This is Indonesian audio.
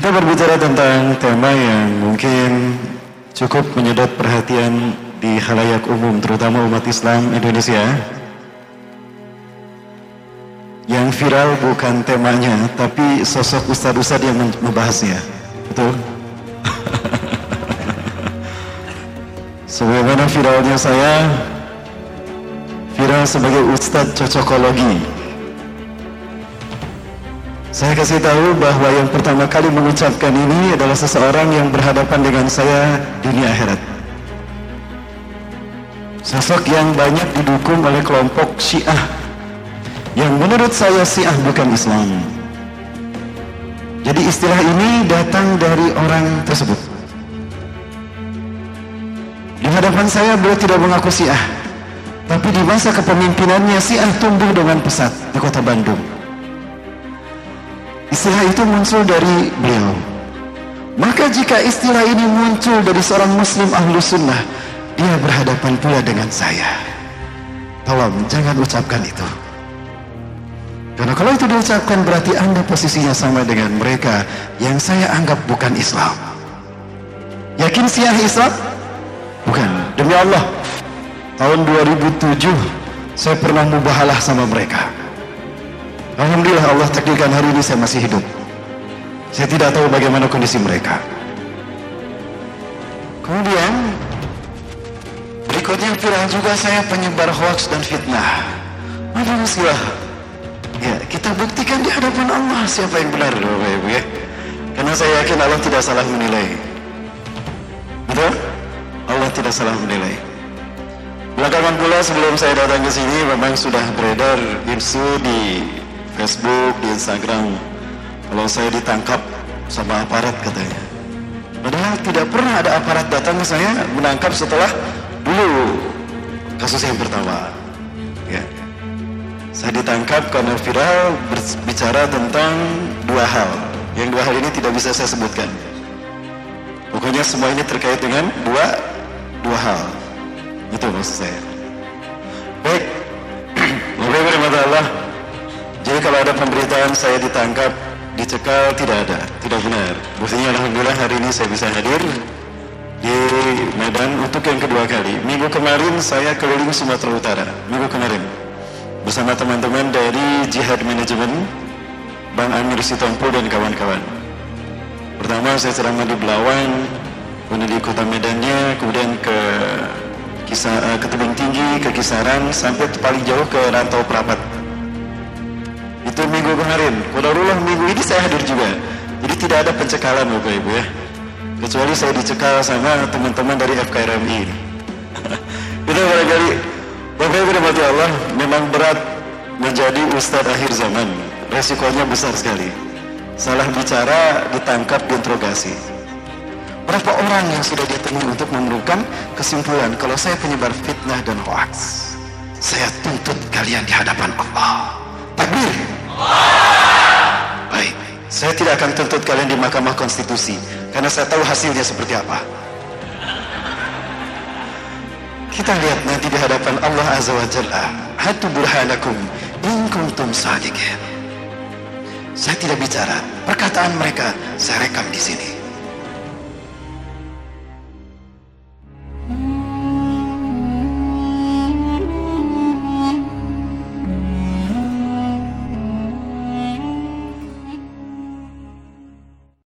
Kita berbicara tentang tema yang mungkin cukup menyedot perhatian di halayak umum, terutama umat Islam Indonesia. Yang viral bukan temanya, tapi sosok ustadz-ustadz yang membahasnya. Betul? Sebagaimana viralnya saya, viral sebagai ustadz cocokologi. Saya kasih tahu bahwa yang pertama kali mengucapkan ini adalah seseorang yang berhadapan dengan saya dunia akhirat. Sosok yang banyak didukung oleh kelompok Syiah yang menurut saya Syiah bukan Islam. Jadi istilah ini datang dari orang tersebut. Di hadapan saya beliau tidak mengaku Syiah, tapi di masa kepemimpinannya Syiah tumbuh dengan pesat di kota Bandung. Istilah itu muncul dari beliau. Maka jika istilah ini muncul dari seorang muslim ahlu sunnah, dia berhadapan pula dengan saya. Tolong jangan ucapkan itu. Karena kalau itu diucapkan berarti anda posisinya sama dengan mereka yang saya anggap bukan Islam. Yakin siah Islam? Bukan. Demi Allah, tahun 2007 saya pernah mubahalah sama mereka. Alhamdulillah Allah takdirkan hari ini saya masih hidup. Saya tidak tahu bagaimana kondisi mereka. Kemudian berikutnya viral juga saya penyebar hoax dan fitnah. Musibah? Ya, kita buktikan di hadapan Allah siapa yang benar, Bapak Ibu ya. Karena saya yakin Allah tidak salah menilai. Betul? Allah tidak salah menilai. Belakangan pula sebelum saya datang ke sini memang sudah beredar isu di Facebook, di Instagram kalau saya ditangkap sama aparat katanya. Padahal tidak pernah ada aparat datang ke saya menangkap setelah dulu kasus yang pertama. Ya. Saya ditangkap karena viral berbicara tentang dua hal. Yang dua hal ini tidak bisa saya sebutkan. Pokoknya semua ini terkait dengan dua dua hal. Itu maksud saya. Baik. Saya ditangkap, dicekal, tidak ada, tidak benar. Buktinya Alhamdulillah hari ini saya bisa hadir di Medan untuk yang kedua kali. Minggu kemarin saya keliling Sumatera Utara, minggu kemarin. Bersama teman-teman dari Jihad Management, Bang Amir Sitompo dan kawan-kawan. Pertama saya ceramah di Belawan, kemudian di kota Medannya, kemudian ke kisah, ke Tebing Tinggi, ke Kisaran, sampai paling jauh ke Rantau Prapat minggu kemarin. Kodarullah minggu ini saya hadir juga. Jadi tidak ada pencekalan Bapak Ibu ya. Kecuali saya dicekal sama teman-teman dari FKRMI ini. itu barangkali Bapak Ibu dan Allah memang berat menjadi ustadz akhir zaman. Resikonya besar sekali. Salah bicara ditangkap diinterogasi. Berapa orang yang sudah ditemui untuk memerlukan kesimpulan kalau saya penyebar fitnah dan hoax? Saya tuntut kalian di hadapan Allah. Takbir. Baik, saya tidak akan tuntut kalian di Mahkamah Konstitusi karena saya tahu hasilnya seperti apa. Kita lihat nanti di hadapan Allah Azza wa Jalla. Hatu burhanakum in kuntum sadiqin. Saya tidak bicara, perkataan mereka saya rekam di sini.